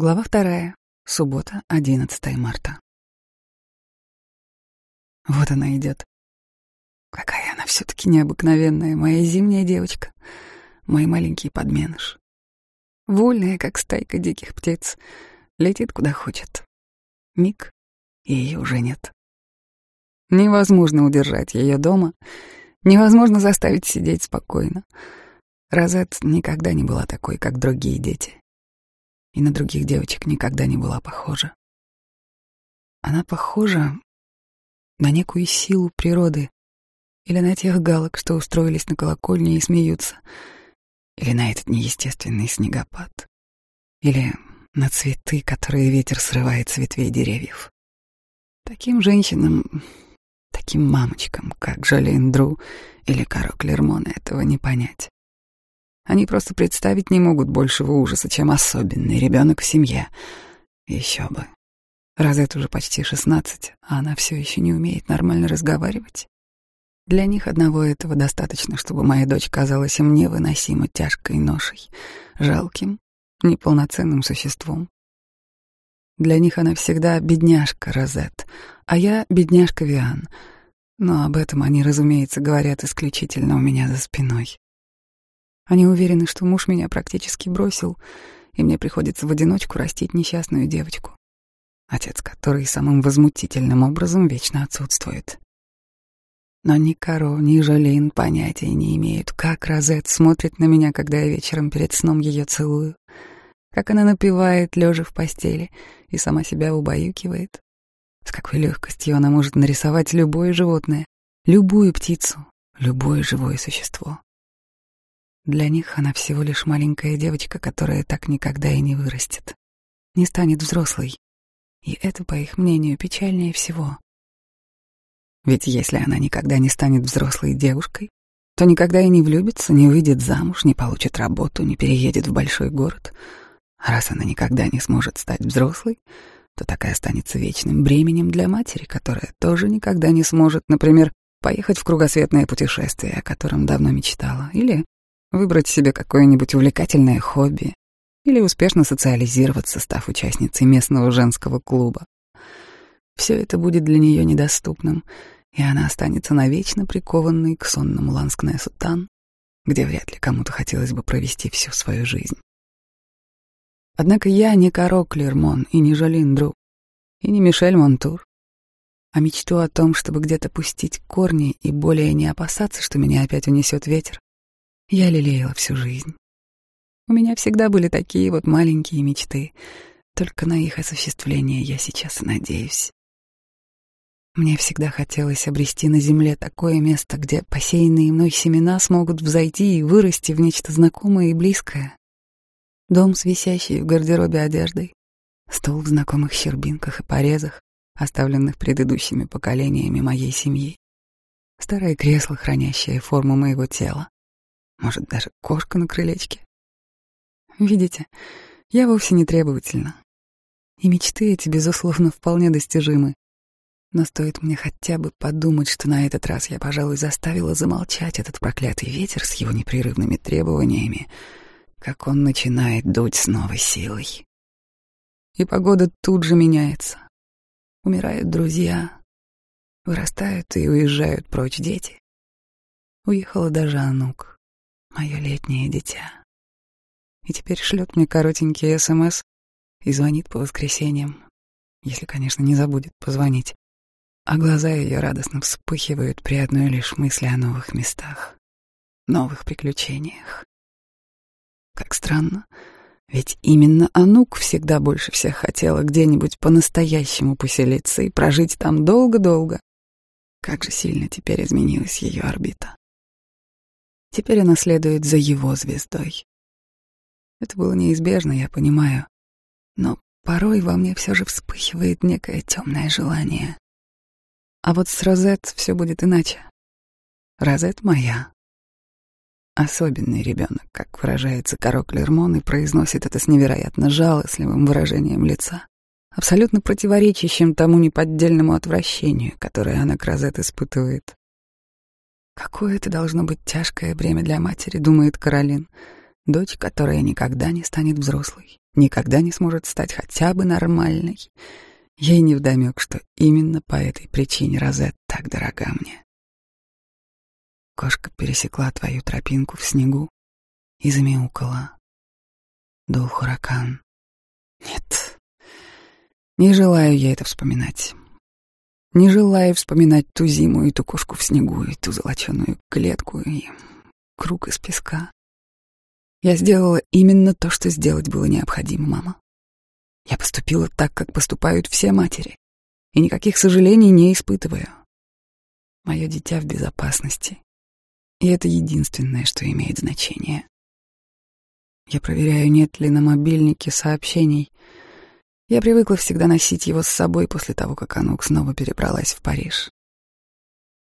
Глава вторая. Суббота, 11 марта. Вот она идет. Какая она все-таки необыкновенная, моя зимняя девочка, мой маленький подменыш. Вольная, как стайка диких птиц, летит куда хочет. Миг, и ее уже нет. Невозможно удержать ее дома, невозможно заставить сидеть спокойно. Розет никогда не была такой, как другие дети и на других девочек никогда не была похожа. Она похожа на некую силу природы или на тех галок, что устроились на колокольне и смеются, или на этот неестественный снегопад, или на цветы, которые ветер срывает с ветвей деревьев. Таким женщинам, таким мамочкам, как Жолин Дру или Каро Клермон, этого не понять. Они просто представить не могут большего ужаса, чем особенный ребенок в семье. Еще бы. Розет уже почти шестнадцать, а она все еще не умеет нормально разговаривать. Для них одного этого достаточно, чтобы моя дочь казалась им невыносимо тяжкой ношей, жалким, неполноценным существом. Для них она всегда бедняжка Розет, а я бедняжка Виан. Но об этом они, разумеется, говорят исключительно у меня за спиной. Они уверены, что муж меня практически бросил, и мне приходится в одиночку растить несчастную девочку, отец который самым возмутительным образом вечно отсутствует. Но ни Каро, ни Жолин понятия не имеют, как Розет смотрит на меня, когда я вечером перед сном ее целую, как она напевает, лежа в постели, и сама себя убаюкивает. С какой легкостью она может нарисовать любое животное, любую птицу, любое живое существо. Для них она всего лишь маленькая девочка, которая так никогда и не вырастет, не станет взрослой. И это, по их мнению, печальнее всего. Ведь если она никогда не станет взрослой девушкой, то никогда и не влюбится, не выйдет замуж, не получит работу, не переедет в большой город. А раз она никогда не сможет стать взрослой, то такая останется вечным бременем для матери, которая тоже никогда не сможет, например, поехать в кругосветное путешествие, о котором давно мечтала, или выбрать себе какое-нибудь увлекательное хобби или успешно социализироваться, став участницей местного женского клуба. Все это будет для нее недоступным, и она останется навечно прикованной к сонному Ланскне-Сутан, где вряд ли кому-то хотелось бы провести всю свою жизнь. Однако я не Каро Клермон и не Жолин Дру, и не Мишель Монтур, а мечту о том, чтобы где-то пустить корни и более не опасаться, что меня опять унесет ветер, я лелеяла всю жизнь. У меня всегда были такие вот маленькие мечты, только на их осуществление я сейчас надеюсь. Мне всегда хотелось обрести на земле такое место, где посеянные мной семена смогут взойти и вырасти в нечто знакомое и близкое. Дом с висящей в гардеробе одеждой, стол в знакомых щербинках и порезах, оставленных предыдущими поколениями моей семьи, старое кресло, хранящее форму моего тела, может, даже кошка на крылечке. Видите, я вовсе не требовательна. И мечты эти, безусловно, вполне достижимы. Но стоит мне хотя бы подумать, что на этот раз я, пожалуй, заставила замолчать этот проклятый ветер с его непрерывными требованиями, как он начинает дуть с новой силой. И погода тут же меняется. Умирают друзья, вырастают и уезжают прочь дети. Уехала даже Анук мое летнее дитя. И теперь шлет мне коротенький СМС и звонит по воскресеньям, если, конечно, не забудет позвонить. А глаза ее радостно вспыхивают при одной лишь мысли о новых местах, новых приключениях. Как странно, ведь именно Анук всегда больше всех хотела где-нибудь по-настоящему поселиться и прожить там долго-долго. Как же сильно теперь изменилась ее орбита. Теперь она следует за его звездой. Это было неизбежно, я понимаю. Но порой во мне все же вспыхивает некое темное желание. А вот с Розет все будет иначе. Розет моя. Особенный ребенок, как выражается Карок Лермон, и произносит это с невероятно жалостливым выражением лица, абсолютно противоречащим тому неподдельному отвращению, которое она к Розет испытывает. Какое это должно быть тяжкое бремя для матери, думает Каролин. Дочь, которая никогда не станет взрослой, никогда не сможет стать хотя бы нормальной. Ей невдомёк, что именно по этой причине Розет так дорога мне. Кошка пересекла твою тропинку в снегу и замяукала. Дул хуракан. Нет, не желаю я это вспоминать. Не желаю вспоминать ту зиму и ту кошку в снегу, и ту золоченую клетку, и круг из песка. Я сделала именно то, что сделать было необходимо, мама. Я поступила так, как поступают все матери, и никаких сожалений не испытываю. Мое дитя в безопасности, и это единственное, что имеет значение. Я проверяю, нет ли на мобильнике сообщений — я привыкла всегда носить его с собой после того, как Анук снова перебралась в Париж.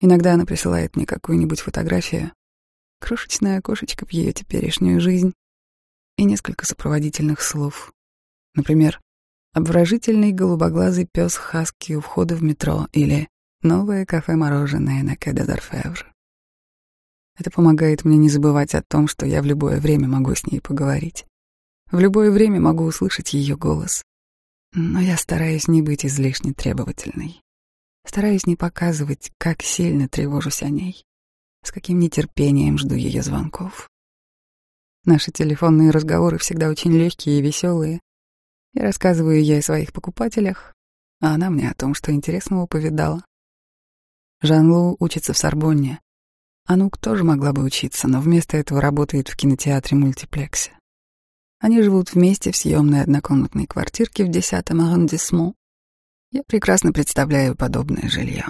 Иногда она присылает мне какую-нибудь фотографию, крошечное окошечко в ее теперешнюю жизнь и несколько сопроводительных слов. Например, обворожительный голубоглазый пес Хаски у входа в метро или новое кафе-мороженое на Кэде d'Orfèvre. Это помогает мне не забывать о том, что я в любое время могу с ней поговорить. В любое время могу услышать ее голос. Но я стараюсь не быть излишне требовательной. Стараюсь не показывать, как сильно тревожусь о ней, с каким нетерпением жду ее звонков. Наши телефонные разговоры всегда очень легкие и веселые. Я рассказываю ей о своих покупателях, а она мне о том, что интересного повидала. Жан-Лу учится в Сорбонне. Анук тоже могла бы учиться, но вместо этого работает в кинотеатре-мультиплексе. Они живут вместе в съемной однокомнатной квартирке в 10-м аррondissement. Я прекрасно представляю подобное жилье.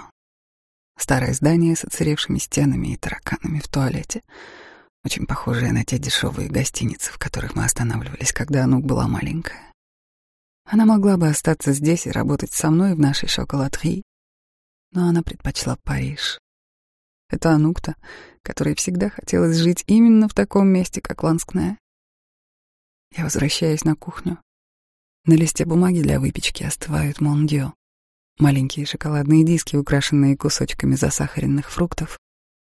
Старое здание с оцаревшими стенами и тараканами в туалете, очень похожее на те дешевые гостиницы, в которых мы останавливались, когда Анук была маленькая. Она могла бы остаться здесь и работать со мной в нашей шоколадрии, но она предпочла Париж. Это Анукта, которой всегда хотелось жить именно в таком месте, как Ланскная. Я возвращаюсь на кухню. На листе бумаги для выпечки остывают мондио. Маленькие шоколадные диски, украшенные кусочками засахаренных фруктов,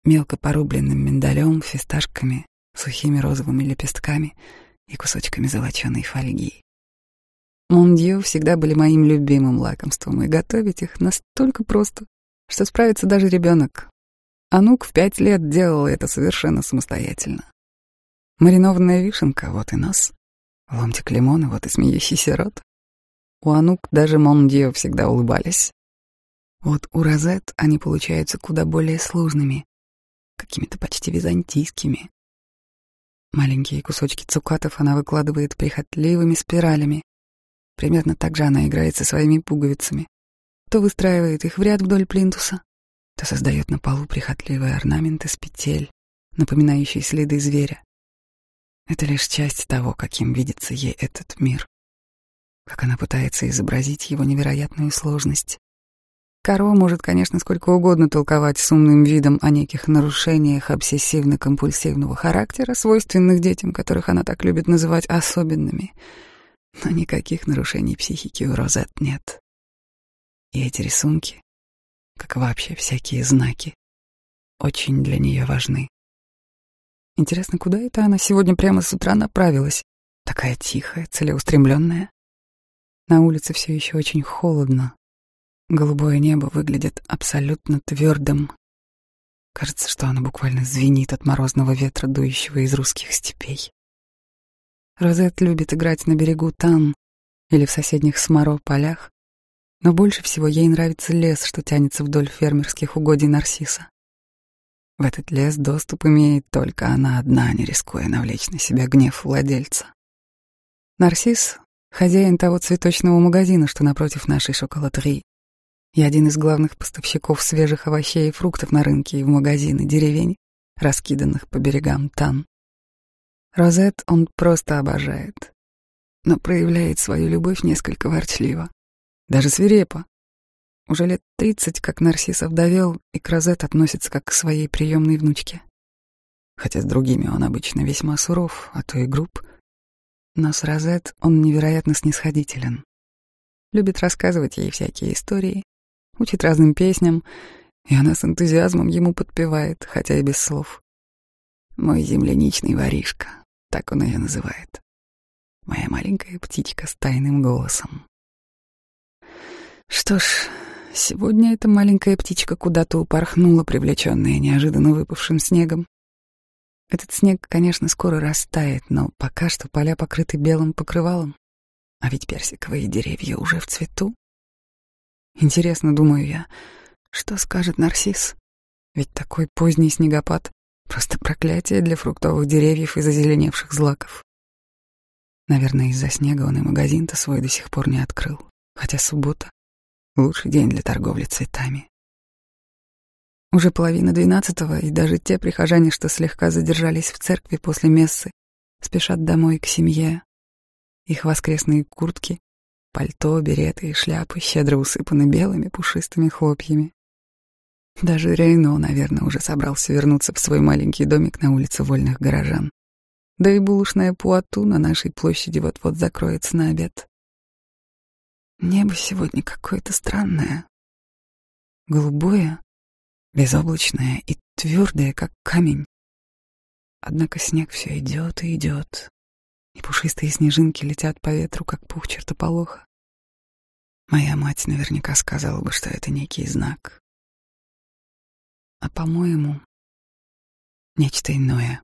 мелко порубленным миндалем, фисташками, сухими розовыми лепестками и кусочками золоченой фольги. Мондио всегда были моим любимым лакомством, и готовить их настолько просто, что справится даже ребенок. Анук в пять лет делал это совершенно самостоятельно. Маринованная вишенка — вот и нос. Ломтик лимона, вот и смеющийся рот. У Анук даже Мондио всегда улыбались. Вот у Розет они получаются куда более сложными, какими-то почти византийскими. Маленькие кусочки цукатов она выкладывает прихотливыми спиралями. Примерно так же она играет со своими пуговицами. То выстраивает их в ряд вдоль плинтуса, то создает на полу прихотливые орнаменты с петель, напоминающие следы зверя. Это лишь часть того, каким видится ей этот мир, как она пытается изобразить его невероятную сложность. Каро может, конечно, сколько угодно толковать с умным видом о неких нарушениях обсессивно-компульсивного характера, свойственных детям, которых она так любит называть особенными. Но никаких нарушений психики у Розет нет. И эти рисунки, как вообще всякие знаки, очень для нее важны. Интересно, куда это она сегодня прямо с утра направилась? Такая тихая, целеустремленная. На улице все еще очень холодно. Голубое небо выглядит абсолютно твердым. Кажется, что оно буквально звенит от морозного ветра, дующего из русских степей. Розет любит играть на берегу Тан или в соседних Сморо полях, но больше всего ей нравится лес, что тянется вдоль фермерских угодий Нарсиса. В этот лес доступ имеет только она одна, не рискуя навлечь на себя гнев владельца. Нарцисс — хозяин того цветочного магазина, что напротив нашей шоколадрии, и один из главных поставщиков свежих овощей и фруктов на рынке и в магазины деревень, раскиданных по берегам Тан. Розет он просто обожает, но проявляет свою любовь несколько ворчливо, даже свирепо, уже лет тридцать, как Нарсис овдовел, и к Розет относится как к своей приемной внучке. Хотя с другими он обычно весьма суров, а то и груб. Но с Розет он невероятно снисходителен. Любит рассказывать ей всякие истории, учит разным песням, и она с энтузиазмом ему подпевает, хотя и без слов. «Мой земляничный воришка, Так он ее называет. Моя маленькая птичка с тайным голосом. Что ж, сегодня эта маленькая птичка куда-то упорхнула, привлеченная неожиданно выпавшим снегом. Этот снег, конечно, скоро растает, но пока что поля покрыты белым покрывалом, а ведь персиковые деревья уже в цвету. Интересно, думаю я, что скажет нарцисс? Ведь такой поздний снегопад — просто проклятие для фруктовых деревьев и зазеленевших злаков. Наверное, из-за снега он и магазин-то свой до сих пор не открыл, хотя суббота — лучший день для торговли цветами. Уже половина двенадцатого, и даже те прихожане, что слегка задержались в церкви после мессы, спешат домой к семье. Их воскресные куртки Пальто, береты и шляпы щедро усыпаны белыми пушистыми хлопьями. Даже Рейно, наверное, уже собрался вернуться в свой маленький домик на улице Вольных Горожан. Да и булочная Пуату на нашей площади вот-вот закроется на обед. Небо сегодня какое-то странное. Голубое, безоблачное и твердое, как камень. Однако снег все идет и идет, и пушистые снежинки летят по ветру, как пух чертополоха. Моя мать наверняка сказала бы, что это некий знак. А по-моему, нечто иное.